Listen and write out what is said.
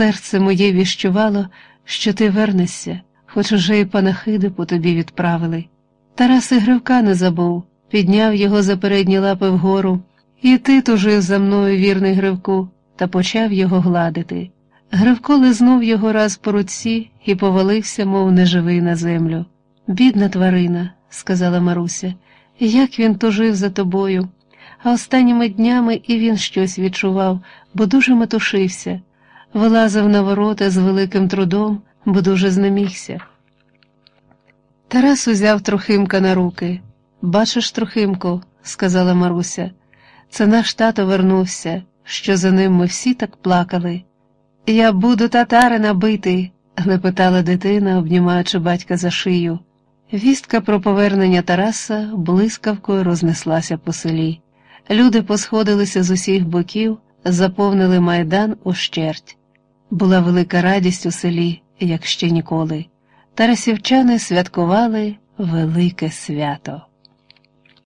серце моє віщувало, що ти вернешся, хоч уже й панахиди по тобі відправили. Тарас і Гривка не забув, підняв його за передні лапи вгору, і ти тужив за мною, вірний Гривку, та почав його гладити. Гривко лизнув його раз по руці і повалився, мов неживий на землю. Бідна тварина, сказала Маруся, як він тужив за тобою. А останніми днями і він щось відчував, бо дуже метушився, вилазив на ворота з великим трудом, бо дуже знемігся. Тарас узяв Трохимка на руки. Бачиш, Трохимку, сказала Маруся, це наш тато вернувся, що за ним ми всі так плакали. Я буду татарина бити, лепетала дитина, обнімаючи батька за шию. Вістка про повернення Тараса блискавкою рознеслася по селі. Люди посходилися з усіх боків, заповнили майдан ущерть. Була велика радість у селі, як ще ніколи. Тарасівчани святкували велике свято.